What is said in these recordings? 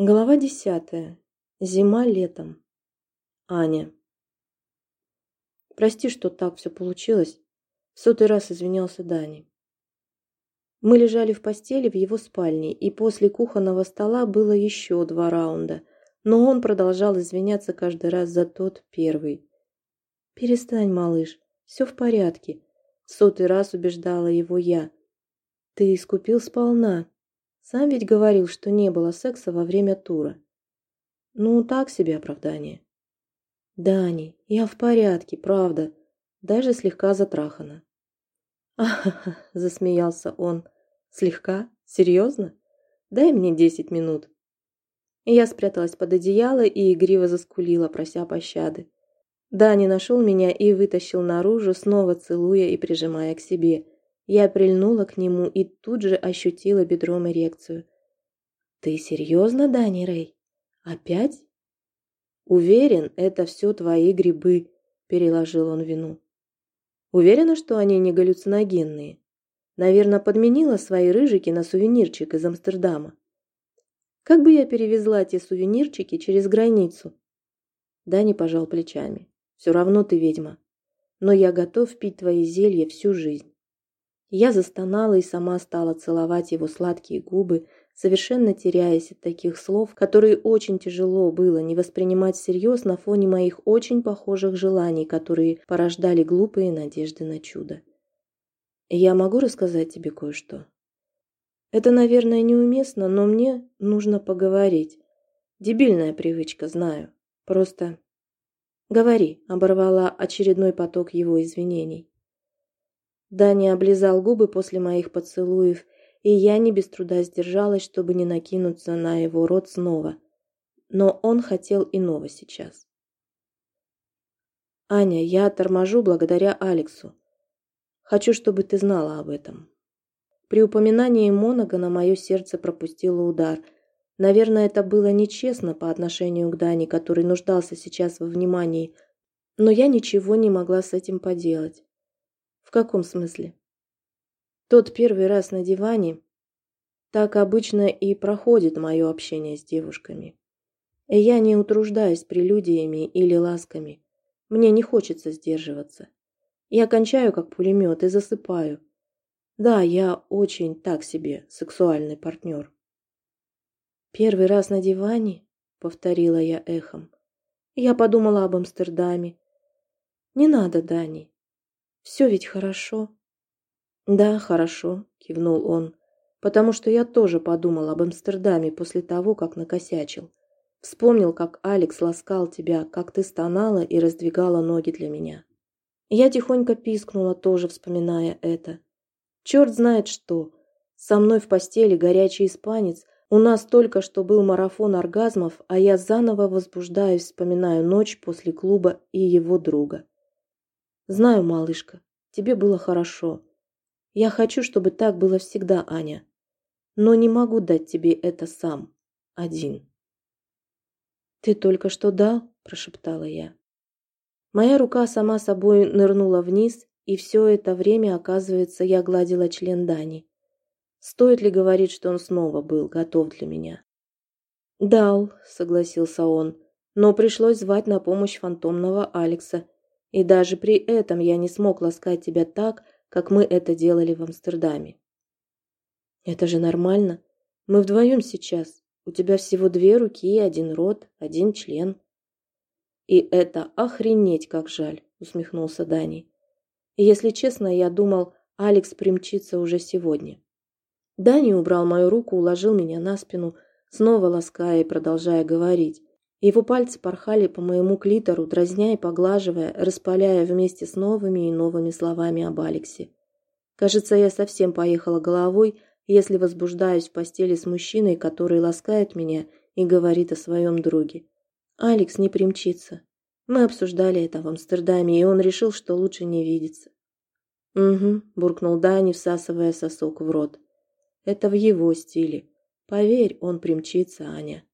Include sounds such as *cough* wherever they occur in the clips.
Глава десятая. Зима летом. Аня. Прости, что так все получилось. В сотый раз извинялся Дани. Мы лежали в постели в его спальне, и после кухонного стола было еще два раунда, но он продолжал извиняться каждый раз за тот первый. «Перестань, малыш, все в порядке», — в сотый раз убеждала его я. «Ты искупил сполна, сам ведь говорил, что не было секса во время тура. Ну, так себе оправдание. Дани, я в порядке, правда. Даже слегка затрахана. *laughs* Ахаха, засмеялся он. Слегка? Серьезно? Дай мне десять минут. Я спряталась под одеяло и игриво заскулила, прося пощады. Дани нашел меня и вытащил наружу, снова целуя и прижимая к себе – я прильнула к нему и тут же ощутила бедром эрекцию. «Ты серьезно, Дани Рэй? Опять?» «Уверен, это все твои грибы», – переложил он вину. «Уверена, что они не галлюциногенные? Наверное, подменила свои рыжики на сувенирчик из Амстердама. Как бы я перевезла те сувенирчики через границу?» Дани пожал плечами. «Все равно ты ведьма. Но я готов пить твои зелья всю жизнь». Я застонала и сама стала целовать его сладкие губы, совершенно теряясь от таких слов, которые очень тяжело было не воспринимать всерьез на фоне моих очень похожих желаний, которые порождали глупые надежды на чудо. Я могу рассказать тебе кое-что? Это, наверное, неуместно, но мне нужно поговорить. Дебильная привычка, знаю. Просто... Говори, оборвала очередной поток его извинений. Даня облизал губы после моих поцелуев, и я не без труда сдержалась, чтобы не накинуться на его рот снова. Но он хотел иного сейчас. «Аня, я торможу благодаря Алексу. Хочу, чтобы ты знала об этом». При упоминании Монагана мое сердце пропустило удар. Наверное, это было нечестно по отношению к Дане, который нуждался сейчас во внимании, но я ничего не могла с этим поделать. В каком смысле? Тот первый раз на диване. Так обычно и проходит мое общение с девушками. И я не утруждаюсь прелюдиями или ласками. Мне не хочется сдерживаться. Я кончаю как пулемет и засыпаю. Да, я очень так себе сексуальный партнер. Первый раз на диване, повторила я эхом. Я подумала об Амстердаме. Не надо, Дани. Все ведь хорошо. Да, хорошо, кивнул он, потому что я тоже подумал об Амстердаме после того, как накосячил. Вспомнил, как Алекс ласкал тебя, как ты стонала и раздвигала ноги для меня. Я тихонько пискнула, тоже вспоминая это. Черт знает что. Со мной в постели горячий испанец. У нас только что был марафон оргазмов, а я заново возбуждаюсь, вспоминаю ночь после клуба и его друга. Знаю, малышка, тебе было хорошо. Я хочу, чтобы так было всегда, Аня. Но не могу дать тебе это сам, один. Ты только что дал, прошептала я. Моя рука сама собой нырнула вниз, и все это время, оказывается, я гладила член Дани. Стоит ли говорить, что он снова был готов для меня? «Дал», — согласился он, — «но пришлось звать на помощь фантомного Алекса, и даже при этом я не смог ласкать тебя так, как мы это делали в Амстердаме. Это же нормально. Мы вдвоем сейчас. У тебя всего две руки, один рот, один член. И это охренеть как жаль, усмехнулся Дани. И если честно, я думал, Алекс примчится уже сегодня. Дани убрал мою руку, уложил меня на спину, снова лаская и продолжая говорить. Его пальцы порхали по моему клитору, дразня и поглаживая, распаляя вместе с новыми и новыми словами об Алексе. Кажется, я совсем поехала головой, если возбуждаюсь в постели с мужчиной, который ласкает меня и говорит о своем друге. Алекс не примчится. Мы обсуждали это в Амстердаме, и он решил, что лучше не видеться. «Угу», – буркнул Дани, всасывая сосок в рот. «Это в его стиле. Поверь, он примчится, Аня».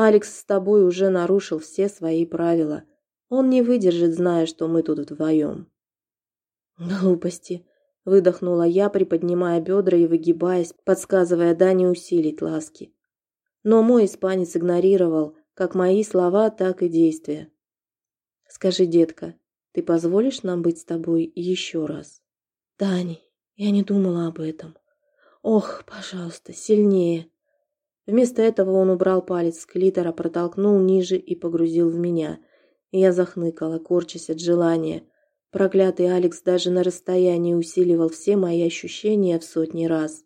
Алекс с тобой уже нарушил все свои правила. Он не выдержит, зная, что мы тут вдвоем. Глупости. Выдохнула я, приподнимая бедра и выгибаясь, подсказывая Дане усилить ласки. Но мой испанец игнорировал как мои слова, так и действия. «Скажи, детка, ты позволишь нам быть с тобой еще раз?» «Дани, я не думала об этом. Ох, пожалуйста, сильнее!» Вместо этого он убрал палец с клитора, протолкнул ниже и погрузил в меня. Я захныкала, корчась от желания. Проклятый Алекс даже на расстоянии усиливал все мои ощущения в сотни раз.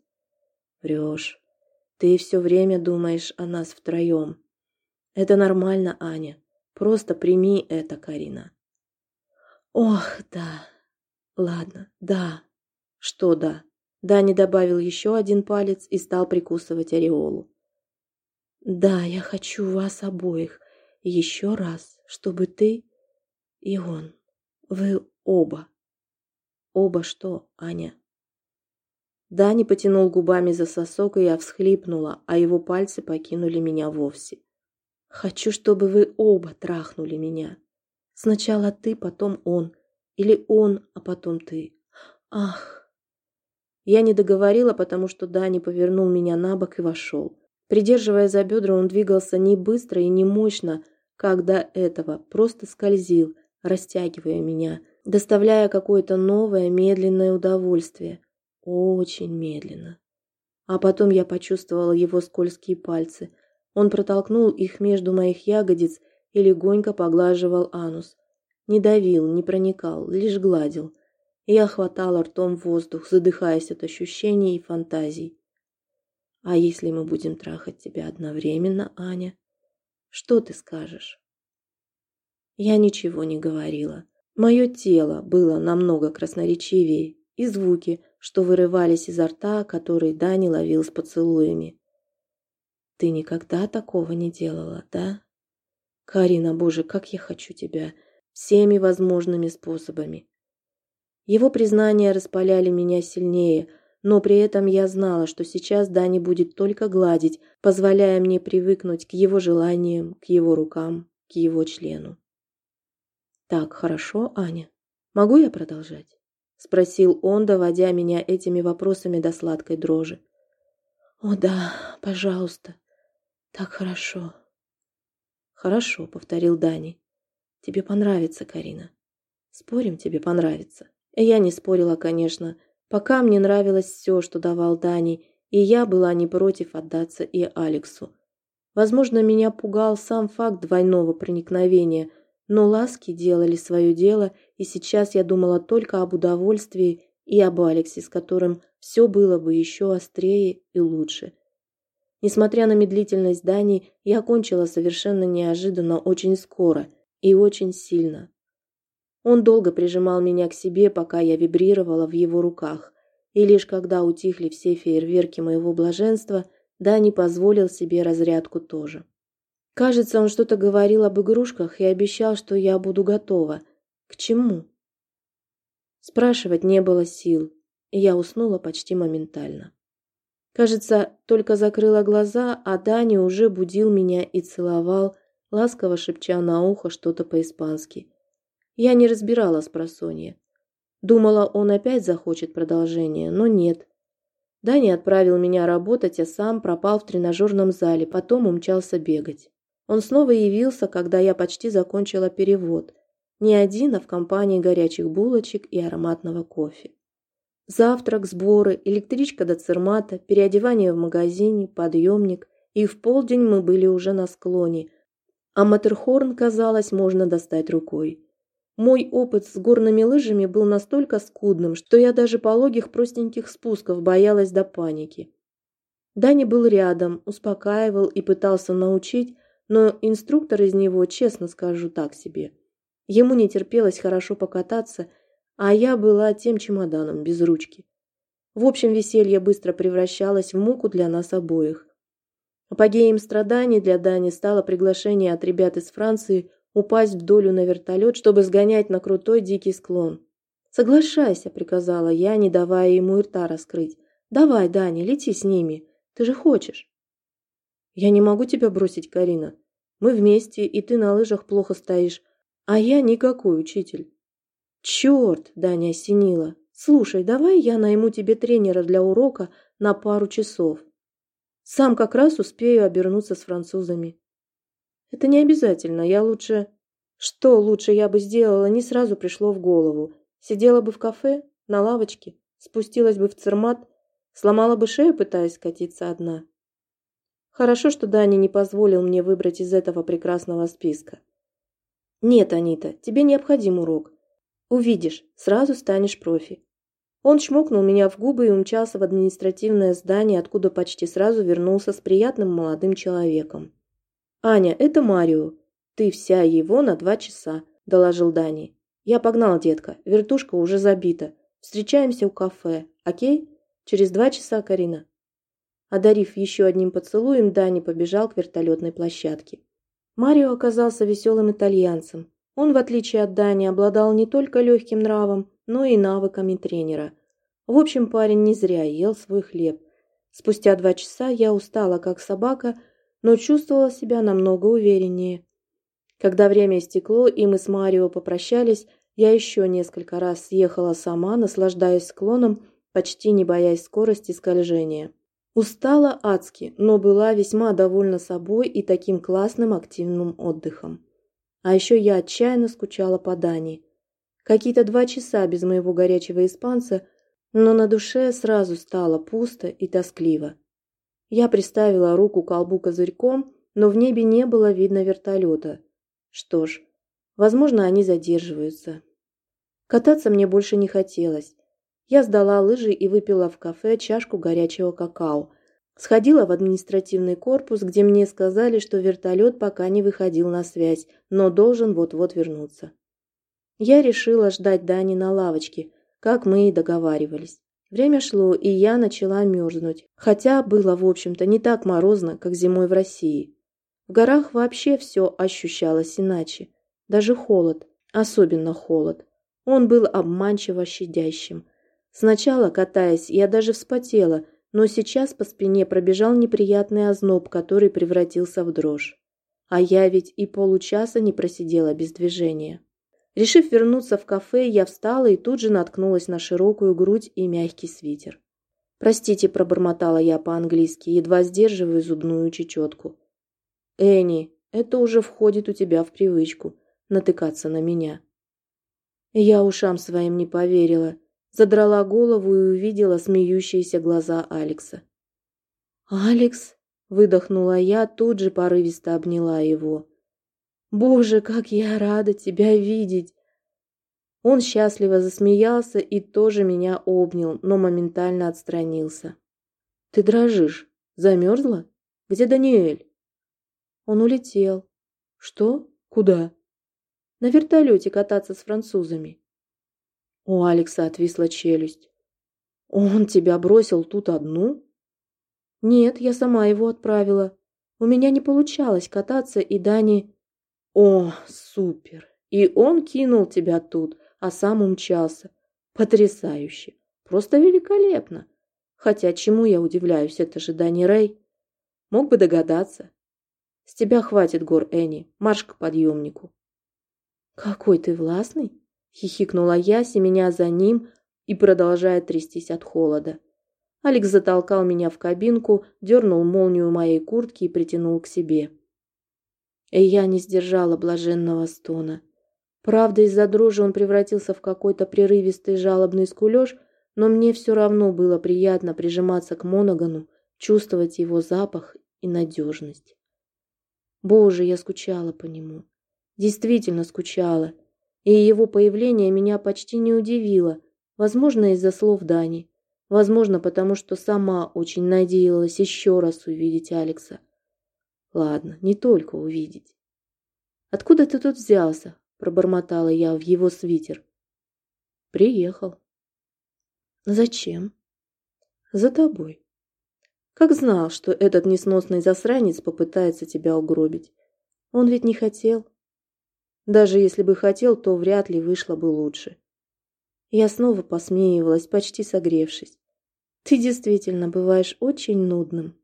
Врешь. Ты все время думаешь о нас втроем. Это нормально, Аня. Просто прими это, Карина. Ох, да. Ладно, да. Что да? Дани добавил еще один палец и стал прикусывать ореолу. Да, я хочу вас обоих. Еще раз, чтобы ты и он. Вы оба. Оба что, Аня? Дани потянул губами за сосок, и я всхлипнула, а его пальцы покинули меня вовсе. Хочу, чтобы вы оба трахнули меня. Сначала ты, потом он. Или он, а потом ты. Ах! Я не договорила, потому что Дани повернул меня на бок и вошел. Придерживая за бедра, он двигался не быстро и не мощно, как до этого, просто скользил, растягивая меня, доставляя какое-то новое медленное удовольствие. Очень медленно. А потом я почувствовала его скользкие пальцы. Он протолкнул их между моих ягодиц и легонько поглаживал анус. Не давил, не проникал, лишь гладил. Я хватала ртом воздух, задыхаясь от ощущений и фантазий. А если мы будем трахать тебя одновременно, Аня? Что ты скажешь? Я ничего не говорила. Мое тело было намного красноречивее, и звуки, что вырывались изо рта, которые Дани ловил с поцелуями. Ты никогда такого не делала, да? Карина, боже, как я хочу тебя, всеми возможными способами. Его признания распаляли меня сильнее – но при этом я знала, что сейчас Дани будет только гладить, позволяя мне привыкнуть к его желаниям, к его рукам, к его члену. «Так, хорошо, Аня. Могу я продолжать?» – спросил он, доводя меня этими вопросами до сладкой дрожи. «О да, пожалуйста. Так хорошо». «Хорошо», – повторил Дани. «Тебе понравится, Карина. Спорим, тебе понравится». Я не спорила, конечно, – Пока мне нравилось все, что давал Дани, и я была не против отдаться и Алексу. Возможно, меня пугал сам факт двойного проникновения, но ласки делали свое дело, и сейчас я думала только об удовольствии и об Алексе, с которым все было бы еще острее и лучше. Несмотря на медлительность Дани, я кончила совершенно неожиданно очень скоро и очень сильно. Он долго прижимал меня к себе, пока я вибрировала в его руках, и лишь когда утихли все фейерверки моего блаженства, Дани позволил себе разрядку тоже. Кажется, он что-то говорил об игрушках и обещал, что я буду готова. К чему? Спрашивать не было сил, и я уснула почти моментально. Кажется, только закрыла глаза, а Дани уже будил меня и целовал, ласково шепча на ухо что-то по-испански. Я не разбирала спросонья. Думала, он опять захочет продолжения, но нет. Дани отправил меня работать, а сам пропал в тренажерном зале, потом умчался бегать. Он снова явился, когда я почти закончила перевод. Не один, а в компании горячих булочек и ароматного кофе. Завтрак, сборы, электричка до Цермата, переодевание в магазине, подъемник, и в полдень мы были уже на склоне, а Матерхорн, казалось, можно достать рукой. Мой опыт с горными лыжами был настолько скудным, что я даже пологих простеньких спусков боялась до паники. Дани был рядом, успокаивал и пытался научить, но инструктор из него, честно скажу, так себе. Ему не терпелось хорошо покататься, а я была тем чемоданом без ручки. В общем, веселье быстро превращалось в муку для нас обоих. Апогеем страданий для Дани стало приглашение от ребят из Франции упасть в долю на вертолет, чтобы сгонять на крутой дикий склон. «Соглашайся», — приказала я, не давая ему рта раскрыть. «Давай, Даня, лети с ними. Ты же хочешь». «Я не могу тебя бросить, Карина. Мы вместе, и ты на лыжах плохо стоишь, а я никакой учитель». «Черт!» — Даня осенила. «Слушай, давай я найму тебе тренера для урока на пару часов». Сам как раз успею обернуться с французами. Это не обязательно, я лучше... Что лучше я бы сделала, не сразу пришло в голову. Сидела бы в кафе, на лавочке, спустилась бы в цермат, сломала бы шею, пытаясь катиться одна. Хорошо, что Дани не позволил мне выбрать из этого прекрасного списка. Нет, Анита, тебе необходим урок. Увидишь, сразу станешь профи. Он чмокнул меня в губы и умчался в административное здание, откуда почти сразу вернулся с приятным молодым человеком. «Аня, это Марио. Ты вся его на два часа», – доложил Дани. «Я погнал, детка. Вертушка уже забита. Встречаемся у кафе. Окей? Через два часа, Карина». Одарив еще одним поцелуем, Дани побежал к вертолетной площадке. Марио оказался веселым итальянцем. Он, в отличие от Дани, обладал не только легким нравом, но и навыками тренера. В общем, парень не зря ел свой хлеб. Спустя два часа я устала, как собака, но чувствовала себя намного увереннее. Когда время истекло, и мы с Марио попрощались, я еще несколько раз съехала сама, наслаждаясь склоном, почти не боясь скорости скольжения. Устала адски, но была весьма довольна собой и таким классным активным отдыхом. А еще я отчаянно скучала по Дани. Какие-то два часа без моего горячего испанца, но на душе сразу стало пусто и тоскливо. Я приставила руку к колбу козырьком, но в небе не было видно вертолета. Что ж, возможно, они задерживаются. Кататься мне больше не хотелось. Я сдала лыжи и выпила в кафе чашку горячего какао. Сходила в административный корпус, где мне сказали, что вертолет пока не выходил на связь, но должен вот-вот вернуться. Я решила ждать Дани на лавочке, как мы и договаривались. Время шло, и я начала мерзнуть, хотя было, в общем-то, не так морозно, как зимой в России. В горах вообще все ощущалось иначе. Даже холод, особенно холод. Он был обманчиво щадящим. Сначала, катаясь, я даже вспотела, но сейчас по спине пробежал неприятный озноб, который превратился в дрожь. А я ведь и получаса не просидела без движения. Решив вернуться в кафе, я встала и тут же наткнулась на широкую грудь и мягкий свитер. «Простите», – пробормотала я по-английски, едва сдерживая зубную чечетку. «Энни, это уже входит у тебя в привычку – натыкаться на меня». Я ушам своим не поверила, задрала голову и увидела смеющиеся глаза Алекса. «Алекс?» – выдохнула я, тут же порывисто обняла его. Боже, как я рада тебя видеть!» Он счастливо засмеялся и тоже меня обнял, но моментально отстранился. «Ты дрожишь. Замерзла? Где Даниэль?» Он улетел. «Что? Куда?» «На вертолете кататься с французами». У Алекса отвисла челюсть. «Он тебя бросил тут одну?» «Нет, я сама его отправила. У меня не получалось кататься, и Дани...» О, супер! И он кинул тебя тут, а сам умчался. Потрясающе! Просто великолепно! Хотя чему я удивляюсь, это же Дани Рэй. Мог бы догадаться. С тебя хватит гор, Энни. Марш к подъемнику. Какой ты властный! Хихикнула я, меня за ним и продолжая трястись от холода. Алекс затолкал меня в кабинку, дернул молнию моей куртки и притянул к себе. И я не сдержала блаженного стона. Правда, из-за дрожи он превратился в какой-то прерывистый жалобный скулеж, но мне все равно было приятно прижиматься к Моногану, чувствовать его запах и надежность. Боже, я скучала по нему. Действительно скучала. И его появление меня почти не удивило. Возможно, из-за слов Дани. Возможно, потому что сама очень надеялась еще раз увидеть Алекса. Ладно, не только увидеть. «Откуда ты тут взялся?» – пробормотала я в его свитер. «Приехал». «Зачем?» «За тобой. Как знал, что этот несносный засранец попытается тебя угробить. Он ведь не хотел. Даже если бы хотел, то вряд ли вышло бы лучше». Я снова посмеивалась, почти согревшись. «Ты действительно бываешь очень нудным».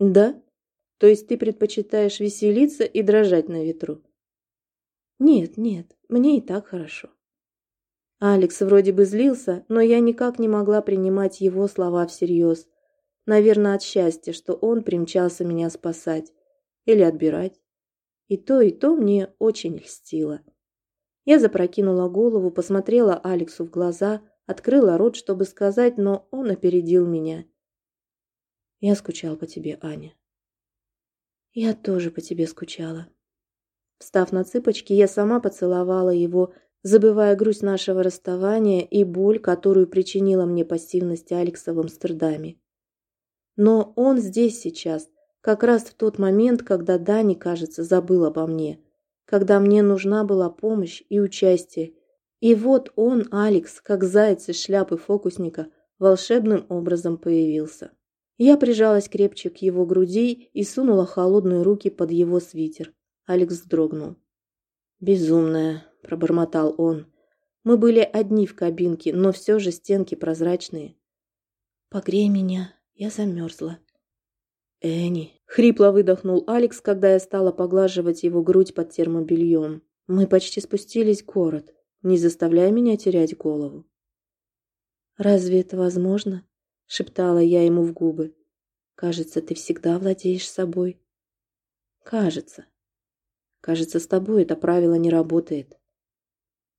«Да?» То есть ты предпочитаешь веселиться и дрожать на ветру? Нет, нет, мне и так хорошо. Алекс вроде бы злился, но я никак не могла принимать его слова всерьез. Наверное, от счастья, что он примчался меня спасать или отбирать. И то, и то мне очень льстило. Я запрокинула голову, посмотрела Алексу в глаза, открыла рот, чтобы сказать, но он опередил меня. Я скучал по тебе, Аня. Я тоже по тебе скучала. Встав на цыпочки, я сама поцеловала его, забывая грусть нашего расставания и боль, которую причинила мне пассивность Алекса в Амстердаме. Но он здесь сейчас, как раз в тот момент, когда Дани, кажется, забыл обо мне, когда мне нужна была помощь и участие. И вот он, Алекс, как заяц из шляпы фокусника, волшебным образом появился. Я прижалась крепче к его груди и сунула холодные руки под его свитер. Алекс вздрогнул. «Безумная», – пробормотал он. «Мы были одни в кабинке, но все же стенки прозрачные». «Погрей меня», я замерзла. «Энни!» — хрипло выдохнул Алекс, когда я стала поглаживать его грудь под термобельем. «Мы почти спустились в город. Не заставляй меня терять голову». «Разве это возможно?» — шептала я ему в губы. «Кажется, ты всегда владеешь собой». «Кажется. Кажется, с тобой это правило не работает».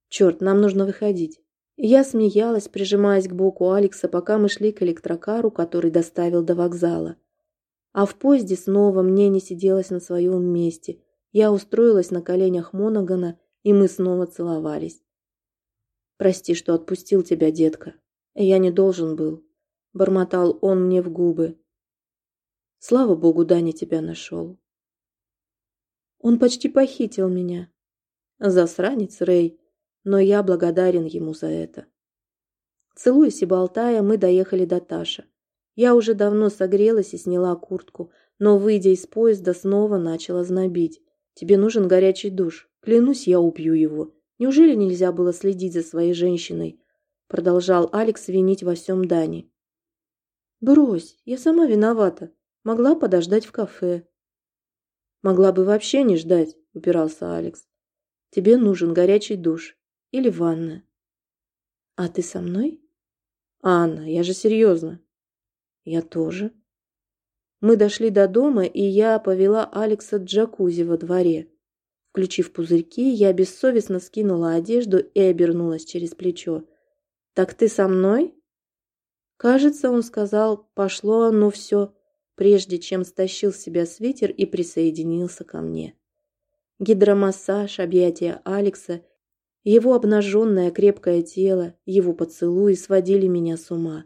«Черт, нам нужно выходить». Я смеялась, прижимаясь к боку Алекса, пока мы шли к электрокару, который доставил до вокзала. А в поезде снова мне не сиделось на своем месте. Я устроилась на коленях Монагана, и мы снова целовались. «Прости, что отпустил тебя, детка. Я не должен был», — бормотал он мне в губы. «Слава богу, Даня тебя нашел». Он почти похитил меня. Засранец Рэй но я благодарен ему за это. Целуясь и болтая, мы доехали до Таша. Я уже давно согрелась и сняла куртку, но, выйдя из поезда, снова начала знобить. «Тебе нужен горячий душ. Клянусь, я убью его. Неужели нельзя было следить за своей женщиной?» Продолжал Алекс винить во всем Дани. «Брось, я сама виновата. Могла подождать в кафе». «Могла бы вообще не ждать», — упирался Алекс. «Тебе нужен горячий душ. Или ванна. А ты со мной? Анна, я же серьезно. Я тоже. Мы дошли до дома, и я повела Алекса джакузи во дворе. Включив пузырьки, я бессовестно скинула одежду и обернулась через плечо. «Так ты со мной?» Кажется, он сказал «пошло оно все», прежде чем стащил с себя свитер и присоединился ко мне. Гидромассаж, объятия Алекса его обнаженное крепкое тело, его поцелуи сводили меня с ума.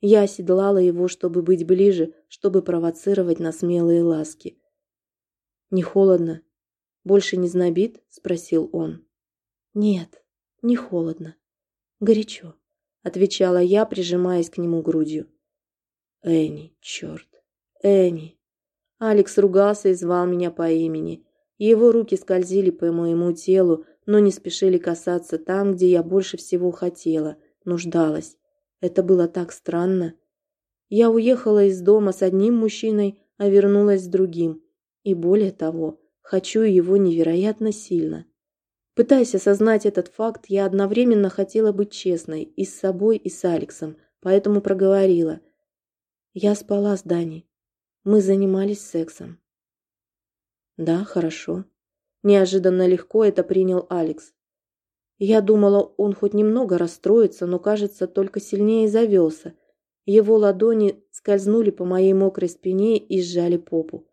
Я оседлала его, чтобы быть ближе, чтобы провоцировать на смелые ласки. «Не холодно? Больше не знобит?» – спросил он. «Нет, не холодно. Горячо», – отвечала я, прижимаясь к нему грудью. «Энни, черт, Энни!» Алекс ругался и звал меня по имени. Его руки скользили по моему телу, но не спешили касаться там, где я больше всего хотела, нуждалась. Это было так странно. Я уехала из дома с одним мужчиной, а вернулась с другим. И более того, хочу его невероятно сильно. Пытаясь осознать этот факт, я одновременно хотела быть честной и с собой, и с Алексом, поэтому проговорила. Я спала с Даней. Мы занимались сексом. Да, хорошо. Неожиданно легко это принял Алекс. Я думала, он хоть немного расстроится, но, кажется, только сильнее завелся. Его ладони скользнули по моей мокрой спине и сжали попу.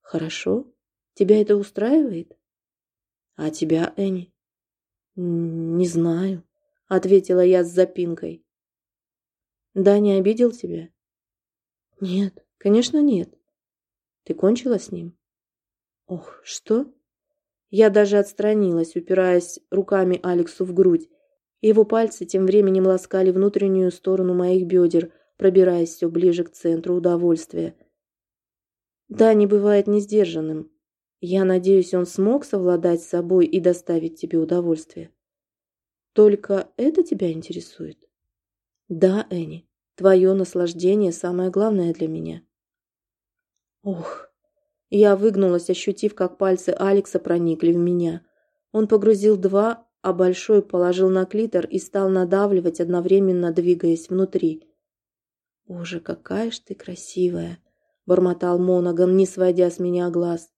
«Хорошо? Тебя это устраивает?» «А тебя, Энни?» «Не знаю», — ответила я с запинкой. «Да, не обидел тебя?» «Нет, конечно, нет. Ты кончила с ним?» «Ох, что?» Я даже отстранилась, упираясь руками Алексу в грудь. Его пальцы тем временем ласкали внутреннюю сторону моих бедер, пробираясь все ближе к центру удовольствия. Да, не бывает несдержанным. Я надеюсь, он смог совладать с собой и доставить тебе удовольствие. Только это тебя интересует? Да, Энни, твое наслаждение самое главное для меня. Ох, я выгнулась, ощутив, как пальцы Алекса проникли в меня. Он погрузил два, а большой положил на клитор и стал надавливать, одновременно двигаясь внутри. «Боже, какая ж ты красивая!» — бормотал Монаган, не сводя с меня глаз.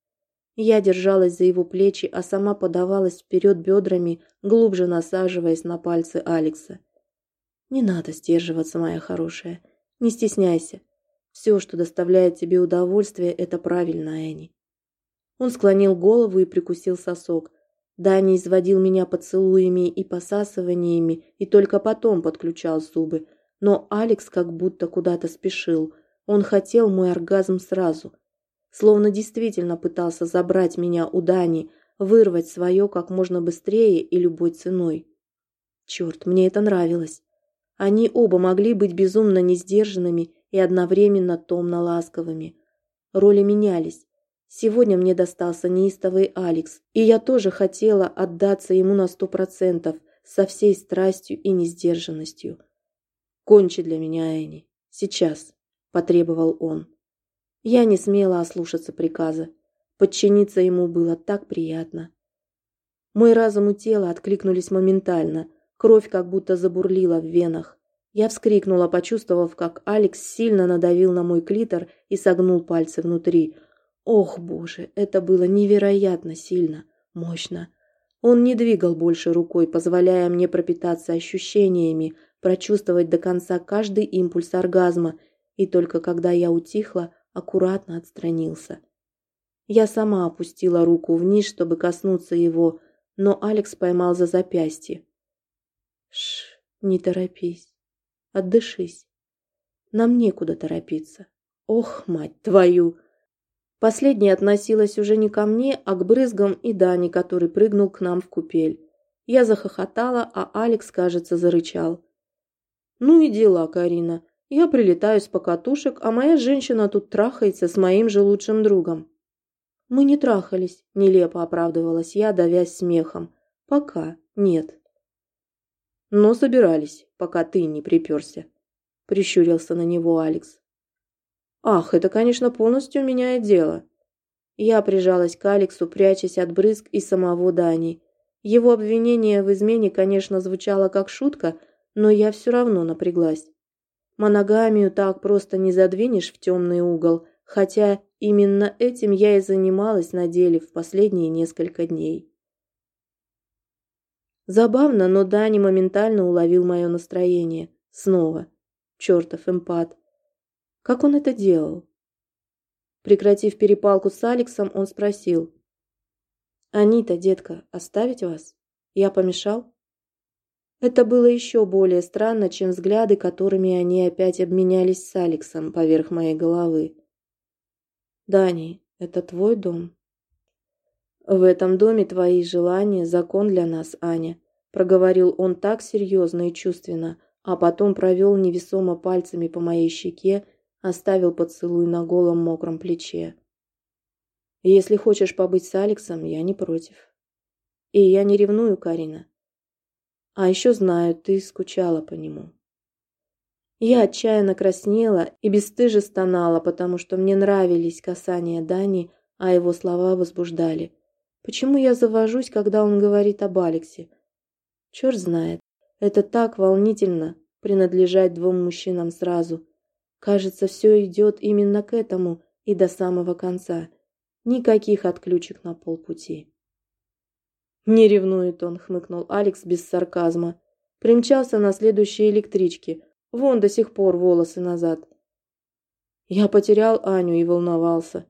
Я держалась за его плечи, а сама подавалась вперед бедрами, глубже насаживаясь на пальцы Алекса. «Не надо сдерживаться, моя хорошая. Не стесняйся. Все, что доставляет тебе удовольствие, это правильно, Энни». Он склонил голову и прикусил сосок. Дани изводил меня поцелуями и посасываниями и только потом подключал зубы. Но Алекс как будто куда-то спешил. Он хотел мой оргазм сразу. Словно действительно пытался забрать меня у Дани, вырвать свое как можно быстрее и любой ценой. Черт, мне это нравилось. Они оба могли быть безумно несдержанными и одновременно томно ласковыми. Роли менялись. Сегодня мне достался неистовый Алекс, и я тоже хотела отдаться ему на сто процентов, со всей страстью и несдержанностью. «Кончи для меня, Энни. Сейчас», – потребовал он. Я не смела ослушаться приказа. Подчиниться ему было так приятно. Мой разум и тело откликнулись моментально – Кровь как будто забурлила в венах. Я вскрикнула, почувствовав, как Алекс сильно надавил на мой клитор и согнул пальцы внутри. Ох, боже, это было невероятно сильно, мощно. Он не двигал больше рукой, позволяя мне пропитаться ощущениями, прочувствовать до конца каждый импульс оргазма, и только когда я утихла, аккуратно отстранился. Я сама опустила руку вниз, чтобы коснуться его, но Алекс поймал за запястье. Ш, не торопись. Отдышись. Нам некуда торопиться. Ох, мать твою! Последняя относилась уже не ко мне, а к брызгам и Дани, который прыгнул к нам в купель. Я захохотала, а Алекс, кажется, зарычал. «Ну и дела, Карина. Я прилетаю с покатушек, а моя женщина тут трахается с моим же лучшим другом». «Мы не трахались», – нелепо оправдывалась я, давясь смехом. «Пока нет». Но собирались, пока ты не приперся. Прищурился на него Алекс. Ах, это, конечно, полностью меняет дело. Я прижалась к Алексу, прячась от брызг и самого Дани. Его обвинение в измене, конечно, звучало как шутка, но я все равно напряглась. Моногамию так просто не задвинешь в темный угол, хотя именно этим я и занималась на деле в последние несколько дней. Забавно, но Дани моментально уловил мое настроение. Снова. Чертов эмпат. Как он это делал? Прекратив перепалку с Алексом, он спросил. «Анита, детка, оставить вас? Я помешал?» Это было еще более странно, чем взгляды, которыми они опять обменялись с Алексом поверх моей головы. «Дани, это твой дом?» «В этом доме твои желания – закон для нас, Аня», – проговорил он так серьезно и чувственно, а потом провел невесомо пальцами по моей щеке, оставил поцелуй на голом мокром плече. «Если хочешь побыть с Алексом, я не против. И я не ревную, Карина. А еще знаю, ты скучала по нему». Я отчаянно краснела и бесстыже стонала, потому что мне нравились касания Дани, а его слова возбуждали. Почему я завожусь, когда он говорит об Алексе? Черт знает. Это так волнительно принадлежать двум мужчинам сразу. Кажется, все идет именно к этому и до самого конца. Никаких отключек на полпути. «Не ревнует он», — хмыкнул Алекс без сарказма. Примчался на следующей электричке. Вон до сих пор волосы назад. Я потерял Аню и волновался.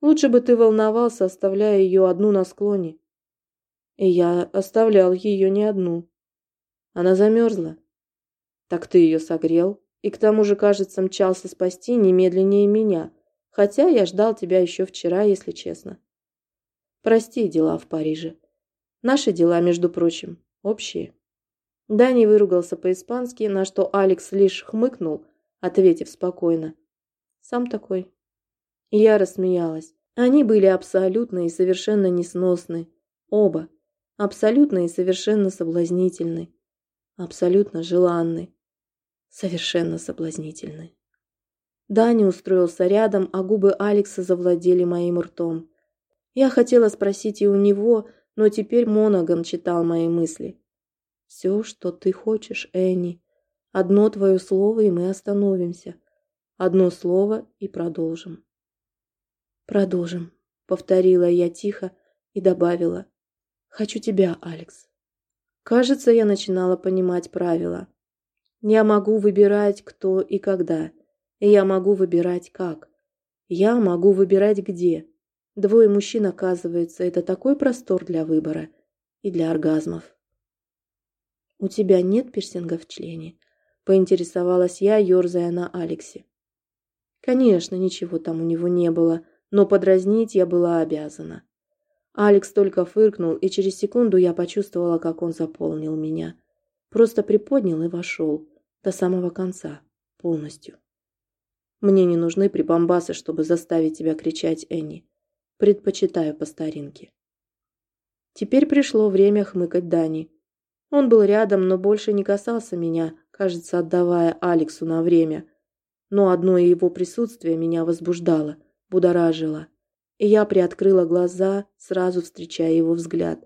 Лучше бы ты волновался, оставляя ее одну на склоне. И я оставлял ее не одну. Она замерзла. Так ты ее согрел, и к тому же, кажется, мчался спасти немедленнее меня, хотя я ждал тебя еще вчера, если честно. Прости дела в Париже. Наши дела, между прочим, общие. Дани выругался по-испански, на что Алекс лишь хмыкнул, ответив спокойно. Сам такой. Я рассмеялась. Они были абсолютно и совершенно несносны. Оба. Абсолютно и совершенно соблазнительны. Абсолютно желанны. Совершенно соблазнительны. Дани устроился рядом, а губы Алекса завладели моим ртом. Я хотела спросить и у него, но теперь Моноган читал мои мысли. «Все, что ты хочешь, Энни. Одно твое слово, и мы остановимся. Одно слово и продолжим. Продолжим, повторила я тихо и добавила. Хочу тебя, Алекс. Кажется, я начинала понимать правила. Я могу выбирать, кто и когда. И я могу выбирать, как. Я могу выбирать, где. Двое мужчин, оказывается, это такой простор для выбора и для оргазмов. «У тебя нет пирсинга в члене?» – поинтересовалась я, ерзая на Алексе. Конечно, ничего там у него не было, но подразнить я была обязана. Алекс только фыркнул, и через секунду я почувствовала, как он заполнил меня. Просто приподнял и вошел. До самого конца. Полностью. Мне не нужны прибамбасы, чтобы заставить тебя кричать, Энни. Предпочитаю по старинке. Теперь пришло время хмыкать Дани. Он был рядом, но больше не касался меня, кажется, отдавая Алексу на время. Но одно его присутствие меня возбуждало, будоражило. И я приоткрыла глаза, сразу встречая его взгляд.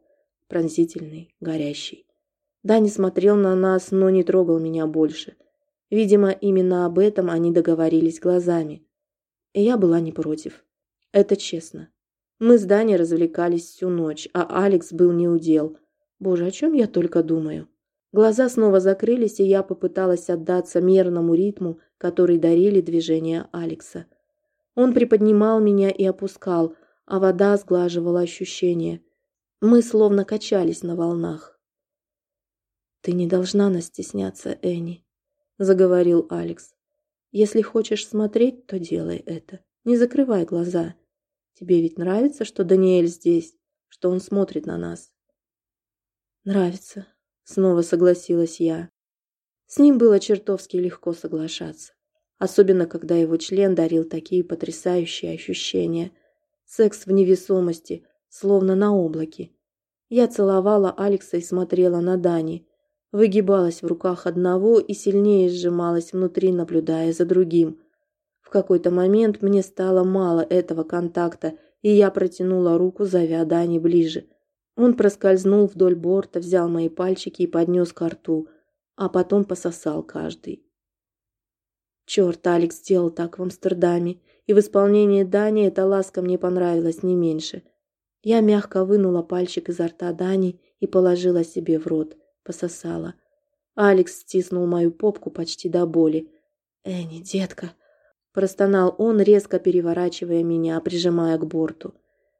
Пронзительный, горящий. Дани смотрел на нас, но не трогал меня больше. Видимо, именно об этом они договорились глазами. И я была не против. Это честно. Мы с Даней развлекались всю ночь, а Алекс был неудел. Боже, о чем я только думаю. Глаза снова закрылись, и я попыталась отдаться мерному ритму, который дарили движения Алекса. Он приподнимал меня и опускал, а вода сглаживала ощущения. Мы словно качались на волнах. «Ты не должна нас стесняться, Энни», — заговорил Алекс. «Если хочешь смотреть, то делай это. Не закрывай глаза. Тебе ведь нравится, что Даниэль здесь, что он смотрит на нас?» «Нравится», — снова согласилась я. С ним было чертовски легко соглашаться, особенно когда его член дарил такие потрясающие ощущения. Секс в невесомости, словно на облаке. Я целовала Алекса и смотрела на Дани, выгибалась в руках одного и сильнее сжималась внутри, наблюдая за другим — в какой-то момент мне стало мало этого контакта, и я протянула руку, зовя Дани ближе. Он проскользнул вдоль борта, взял мои пальчики и поднес к рту, а потом пососал каждый. Черт, Алекс сделал так в Амстердаме, и в исполнении Дани эта ласка мне понравилась не меньше. Я мягко вынула пальчик изо рта Дани и положила себе в рот, пососала. Алекс стиснул мою попку почти до боли. «Энни, детка, Простонал он, резко переворачивая меня, прижимая к борту.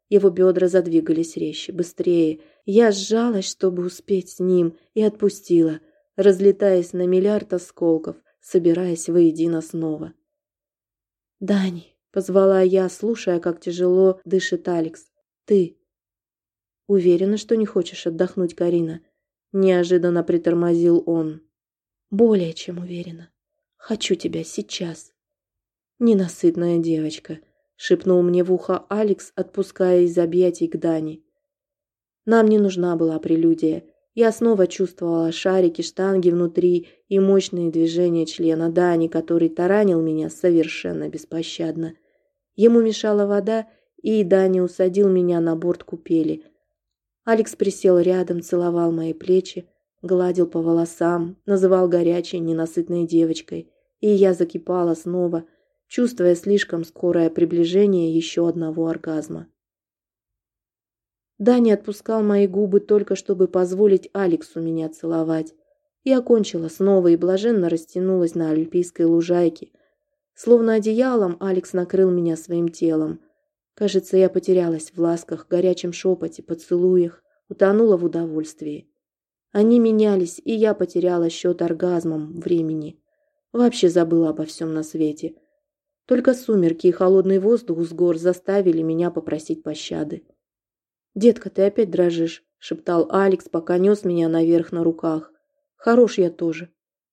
Его бедра задвигались резче, быстрее. Я сжалась, чтобы успеть с ним, и отпустила, разлетаясь на миллиард осколков, собираясь воедино снова. «Дани», — позвала я, слушая, как тяжело дышит Алекс. «Ты...» «Уверена, что не хочешь отдохнуть, Карина?» Неожиданно притормозил он. «Более чем уверена. Хочу тебя сейчас». «Ненасытная девочка», — шепнул мне в ухо Алекс, отпуская из объятий к Дани. Нам не нужна была прелюдия. Я снова чувствовала шарики, штанги внутри и мощные движения члена Дани, который таранил меня совершенно беспощадно. Ему мешала вода, и Дани усадил меня на борт купели. Алекс присел рядом, целовал мои плечи, гладил по волосам, называл горячей, ненасытной девочкой. И я закипала снова — чувствуя слишком скорое приближение еще одного оргазма. Даня отпускал мои губы только, чтобы позволить Алексу меня целовать. И окончила снова и блаженно растянулась на альпийской лужайке. Словно одеялом Алекс накрыл меня своим телом. Кажется, я потерялась в ласках, горячем шепоте, поцелуях, утонула в удовольствии. Они менялись, и я потеряла счет оргазмам времени. Вообще забыла обо всем на свете. Только сумерки и холодный воздух с гор заставили меня попросить пощады. «Детка, ты опять дрожишь», — шептал Алекс, пока нес меня наверх на руках. «Хорош я тоже.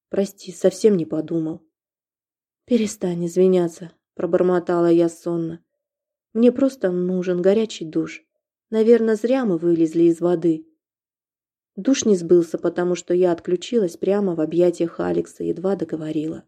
Прости, совсем не подумал». «Перестань извиняться», — пробормотала я сонно. «Мне просто нужен горячий душ. Наверное, зря мы вылезли из воды». Душ не сбылся, потому что я отключилась прямо в объятиях Алекса, едва договорила.